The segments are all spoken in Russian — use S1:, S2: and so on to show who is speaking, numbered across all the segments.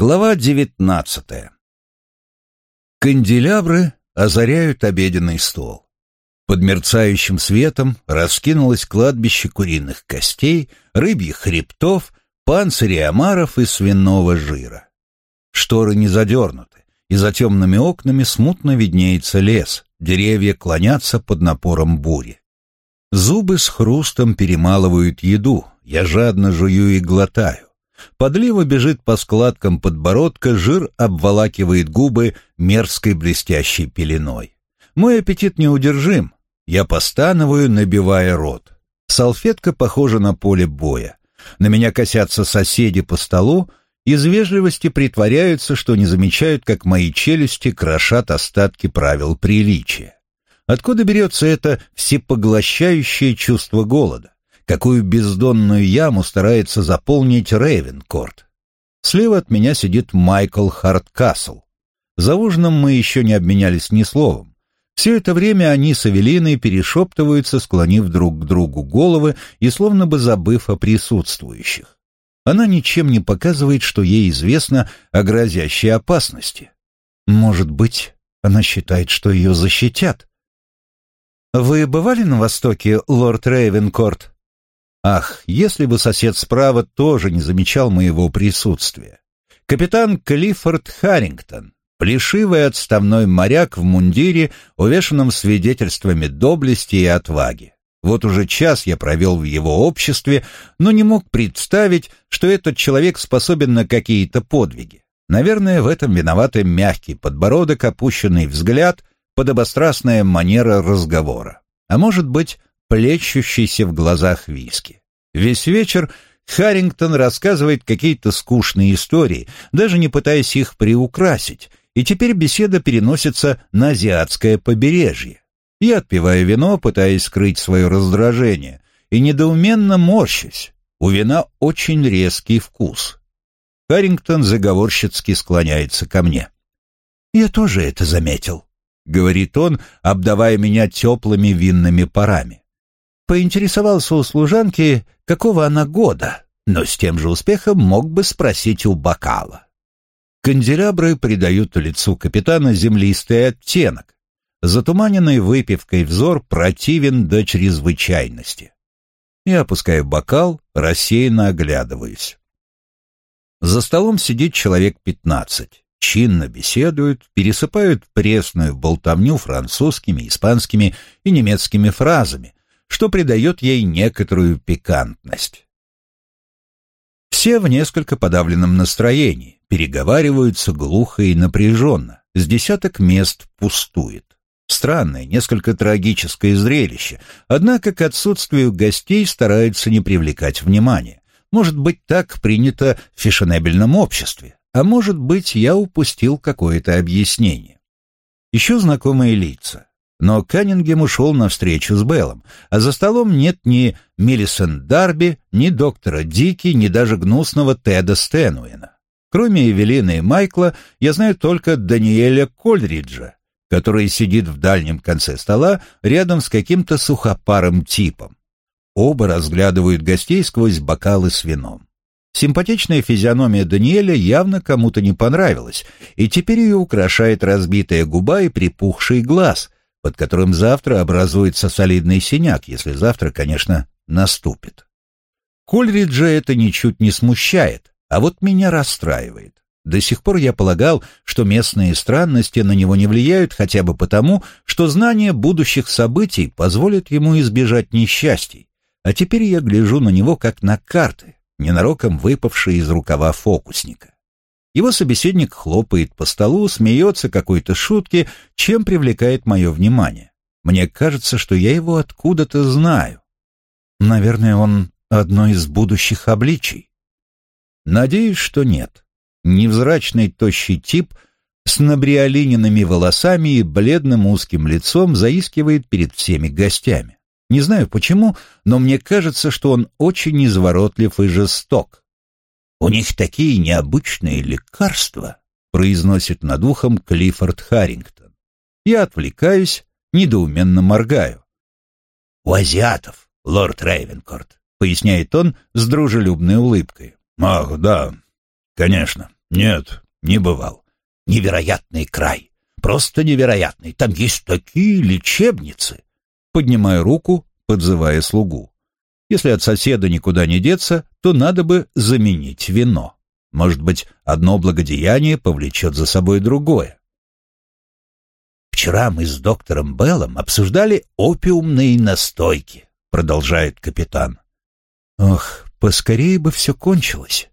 S1: Глава девятнадцатая. Канделябры озаряют обеденный стол. Под мерцающим светом раскинулось кладбище куриных костей, рыбьих хребтов, панцирей омаров и свиного жира. Шторы не задернуты, и за темными окнами смутно виднеется лес, деревья клонятся под напором бури. Зубы с хрустом перемалывают еду, я жадно жую и глотаю. Подлива бежит по складкам подбородка, жир обволакивает губы мерзкой блестящей пеленой. Мой аппетит неудержим. Я постановую, набивая рот. Салфетка похожа на поле боя. На меня косятся соседи по столу, из вежливости притворяются, что не замечают, как мои челюсти крошат остатки правил приличия. Откуда берется это всепоглощающее чувство голода? Какую бездонную яму старается заполнить Рейвенкорт. Слева от меня сидит Майкл Харткасл. За ужином мы еще не обменялись ни словом. Все это время они с Эвелиной перешептываются, склонив друг к другу головы и словно бы забыв о присутствующих. Она ничем не показывает, что ей известно о грозящей опасности. Может быть, она считает, что ее защитят. «Вы бывали на Востоке, лорд Рейвенкорт?» Ах, если бы сосед справа тоже не замечал моего присутствия. Капитан Клиффорд Харрингтон, плешивый отставной моряк в мундире, увешанном свидетельствами доблести и отваги. Вот уже час я провел в его обществе, но не мог представить, что этот человек способен на какие-то подвиги. Наверное, в этом виноваты мягкий подбородок, опущенный взгляд, подобострастная манера разговора. А может быть, плещущийся в глазах виски. Весь вечер Харрингтон рассказывает какие-то скучные истории, даже не пытаясь их приукрасить, и теперь беседа переносится на азиатское побережье. Я отпиваю вино, пытаясь скрыть свое раздражение, и недоуменно морщусь. У вина очень резкий вкус. Харрингтон заговорщицки склоняется ко мне. «Я тоже это заметил», — говорит он, обдавая меня теплыми винными парами. Поинтересовался у служанки, какого она года, но с тем же успехом мог бы спросить у бокала. Канделябры придают лицу капитана землистый оттенок. Затуманенный выпивкой взор противен до чрезвычайности. Я опускаю бокал, рассеянно оглядываюсь. За столом сидит человек пятнадцать. Чинно беседуют, пересыпают пресную болтовню французскими, испанскими и немецкими фразами, что придает ей некоторую пикантность. Все в несколько подавленном настроении, переговариваются глухо и напряженно, с десяток мест пустует. Странное, несколько трагическое зрелище, однако к отсутствию гостей стараются не привлекать внимания. Может быть, так принято в фешенебельном обществе, а может быть, я упустил какое-то объяснение. Еще знакомые лица. Но Каннингем ушел навстречу с Беллом, а за столом нет ни Миллисон Дарби, ни доктора Дики, ни даже гнусного Теда Стэнуэна. Кроме Эвелины и Майкла, я знаю только Даниэля Кольриджа, который сидит в дальнем конце стола рядом с каким-то сухопарым типом. Оба разглядывают гостей сквозь бокалы с вином. Симпатичная физиономия Даниэля явно кому-то не понравилась, и теперь ее украшает разбитая губа и припухший глаз — под которым завтра образуется солидный синяк, если завтра, конечно, наступит. Кольриджа это ничуть не смущает, а вот меня расстраивает. До сих пор я полагал, что местные странности на него не влияют хотя бы потому, что знание будущих событий позволит ему избежать несчастий. А теперь я гляжу на него как на карты, ненароком выпавшие из рукава фокусника. Его собеседник хлопает по столу, смеется какой-то шутки, чем привлекает мое внимание. Мне кажется, что я его откуда-то знаю. Наверное, он одно из будущих обличий. Надеюсь, что нет. Невзрачный тощий тип с набриолиненными волосами и бледным узким лицом заискивает перед всеми гостями. Не знаю почему, но мне кажется, что он очень изворотлив и жесток. «У них такие необычные лекарства», — произносит над ухом Клиффорд Харрингтон. Я отвлекаюсь, недоуменно моргаю. «У азиатов, лорд Рейвенкорт», — поясняет он с дружелюбной улыбкой. «Ах, да, конечно. Нет, не бывал. Невероятный край. Просто невероятный. Там есть такие лечебницы. Поднимаю руку, подзывая слугу. Если от соседа никуда не деться, то надо бы заменить вино. Может быть, одно благодеяние повлечет за собой другое. «Вчера мы с доктором Беллом обсуждали опиумные настойки», — продолжает капитан. «Ох, поскорее бы все кончилось».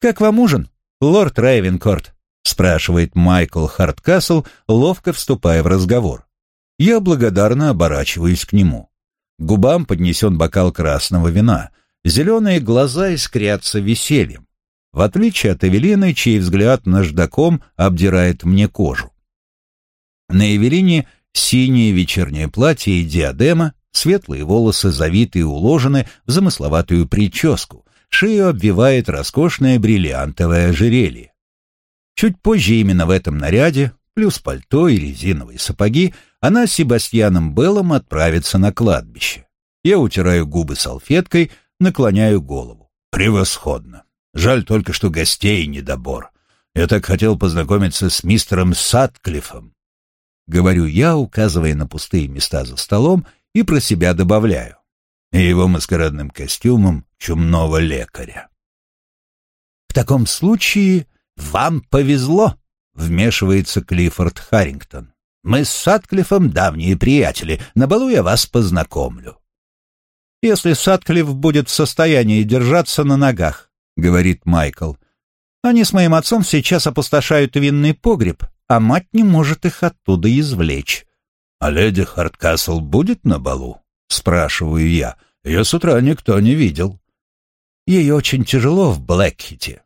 S1: «Как вам ужин, лорд Рейвенкорт?» — спрашивает Майкл Харткасл, ловко вступая в разговор. Я благодарно оборачиваюсь к нему. Губам поднесен бокал красного вина. Зеленые глаза искрятся весельем. В отличие от Эвелины, чей взгляд наждаком обдирает мне кожу. На Эвелине синее вечернее платье и диадема, светлые волосы завиты и уложены в замысловатую прическу, шею обвивает роскошное бриллиантовое ожерелье. Чуть позже именно в этом наряде, плюс пальто и резиновые сапоги, она с Себастьяном Беллом отправится на кладбище. Я утираю губы салфеткой, наклоняю голову. Превосходно. Жаль только, что гостей недобор. Я так хотел познакомиться с мистером Сатклиффом. Говорю я, указывая на пустые места за столом, и про себя добавляю. И его маскарадным костюмом чумного лекаря. В таком случае вам повезло, вмешивается Клиффорд Харрингтон. Мы с Сатклиффом давние приятели, на балу я вас познакомлю. Если Сатклифф будет в состоянии держаться на ногах, говорит Майкл. Они с моим отцом сейчас опустошают винный погреб, а мать не может их оттуда извлечь. А леди Харткасл будет на балу? спрашиваю я. Ее с утра никто не видел. Ей очень тяжело в Блэкхите.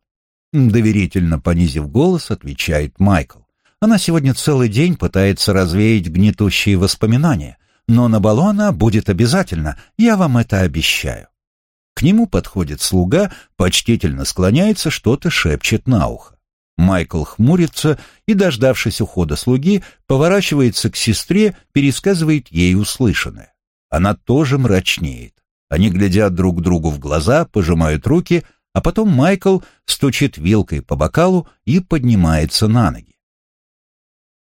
S1: Доверительно понизив голос, отвечает Майкл. Она сегодня целый день пытается развеять гнетущие воспоминания, но на балу она будет обязательно, я вам это обещаю. К нему подходит слуга, почтительно склоняется, что-то шепчет на ухо. Майкл хмурится и, дождавшись ухода слуги, поворачивается к сестре, пересказывает ей услышанное. Она тоже мрачнеет. Они глядят друг другу в глаза, пожимают руки, а потом Майкл стучит вилкой по бокалу и поднимается на ноги.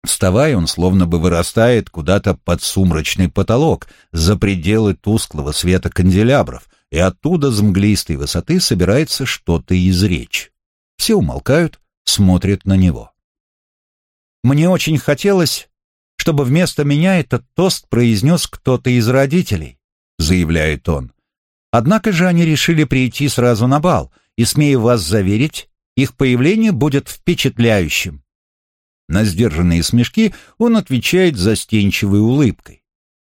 S1: Вставая, он словно бы вырастает куда-то под сумрачный потолок, за пределы тусклого света канделябров, и оттуда с мглистой высоты собирается что-то изречь. Все умолкают, смотрят на него. Мне очень хотелось, чтобы вместо меня этот тост произнес кто-то из родителей, заявляет он. Однако же они решили прийти сразу на бал, и, смею вас заверить, их появление будет впечатляющим. На сдержанные смешки он отвечает застенчивой улыбкой.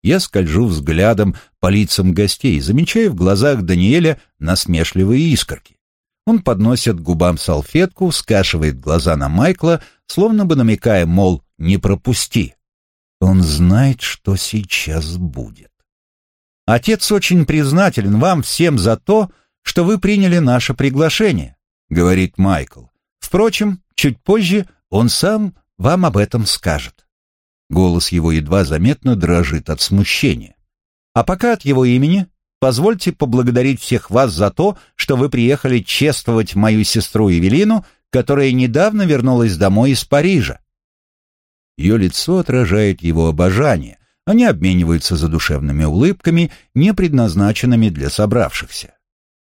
S1: Я скольжу взглядом по лицам гостей, замечая в глазах Даниэля насмешливые искорки. Он подносит губам салфетку, скашивает глаза на Майкла, словно бы намекая, мол, не пропусти. Он знает, что сейчас будет. Отец очень признателен вам всем за то, что вы приняли наше приглашение, говорит Майкл. Впрочем, чуть позже он сам вам об этом скажет. Голос его едва заметно дрожит от смущения. А пока от его имени позвольте поблагодарить всех вас за то, что вы приехали чествовать мою сестру Евелину, которая недавно вернулась домой из Парижа. Ее лицо отражает его обожание. Они обмениваются задушевными улыбками, не предназначенными для собравшихся.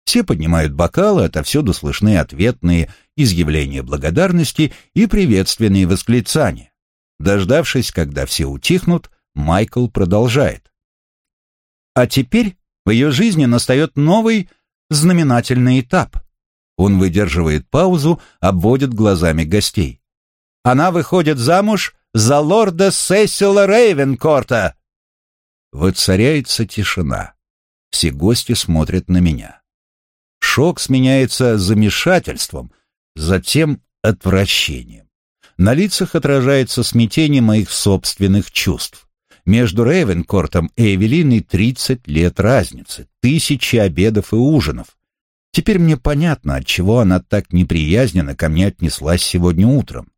S1: Все поднимают бокалы, отовсюду слышны ответные изъявления благодарности и приветственные восклицания. Дождавшись, когда все утихнут, Майкл продолжает. А теперь в ее жизни настает новый знаменательный этап. Он выдерживает паузу, обводит глазами гостей. Она выходит замуж за лорда Сесила Рейвенкорта. Воцаряется тишина. Все гости смотрят на меня. Шок сменяется замешательством, затем отвращением. На лицах отражается смятение моих собственных чувств. Между Рейвенкортом и Эвелиной 30 лет разницы, тысячи обедов и ужинов. Теперь мне понятно, отчего она так неприязненно ко мне отнеслась сегодня утром.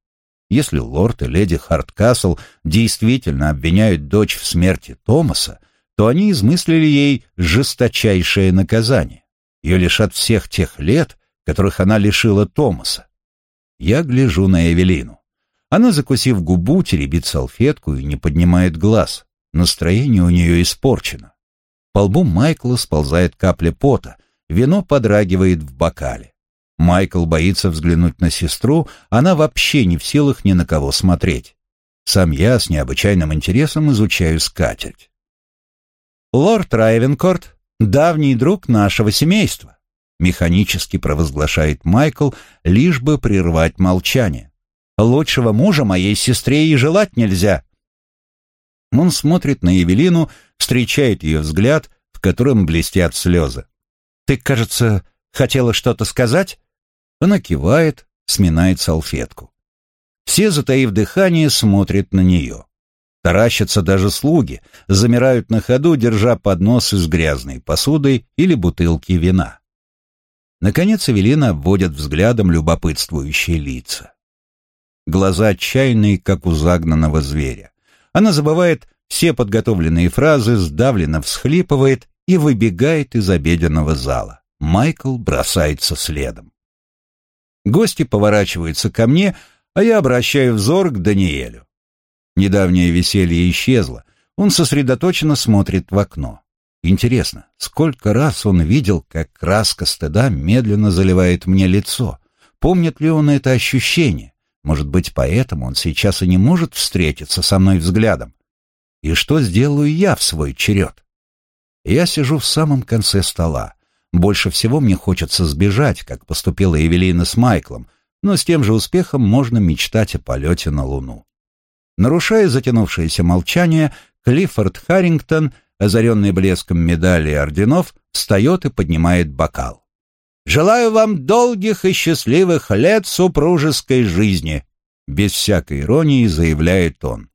S1: Если лорд и леди Харткасл действительно обвиняют дочь в смерти Томаса, то они измыслили ей жесточайшее наказание. Ее лишат всех тех лет, которых она лишила Томаса. Я гляжу на Эвелину. Она, закусив губу, теребит салфетку и не поднимает глаз. Настроение у нее испорчено. По лбу Майкла сползает капля пота, вино подрагивает в бокале. Майкл боится взглянуть на сестру, она вообще не в силах ни на кого смотреть. Сам я с необычайным интересом изучаю скатерть. «Лорд Райвенкорт — давний друг нашего семейства», — механически провозглашает Майкл, лишь бы прервать молчание. «Лучшего мужа моей сестре и желать нельзя». Он смотрит на Евелину, встречает ее взгляд, в котором блестят слезы. «Ты, кажется, хотела что-то сказать?» Она кивает, сминает салфетку. Все, затаив дыхание, смотрят на нее. Таращатся даже слуги, замирают на ходу, держа подносы с грязной посудой или бутылки вина. Наконец Эвелина обводит взглядом любопытствующие лица. Глаза отчаянные, как у загнанного зверя. Она забывает все подготовленные фразы, сдавленно всхлипывает и выбегает из обеденного зала. Майкл бросается следом. Гости поворачиваются ко мне, а я обращаю взор к Даниэлю. Недавнее веселье исчезло, он сосредоточенно смотрит в окно. Интересно, сколько раз он видел, как краска стыда медленно заливает мне лицо? Помнит ли он это ощущение? Может быть, поэтому он сейчас и не может встретиться со мной взглядом? И что сделаю я в свой черед? Я сижу в самом конце стола. Больше всего мне хочется сбежать, как поступила Евелина с Майклом, но с тем же успехом можно мечтать о полете на Луну. Нарушая затянувшееся молчание, Клиффорд Харрингтон, озаренный блеском медалей и орденов, встает и поднимает бокал. «Желаю вам долгих и счастливых лет супружеской жизни!» Без всякой иронии заявляет он.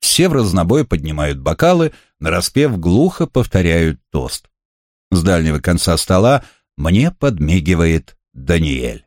S1: Все в разнобой поднимают бокалы, нараспев глухо повторяют тост. С дальнего конца стола мне подмигивает Даниэль.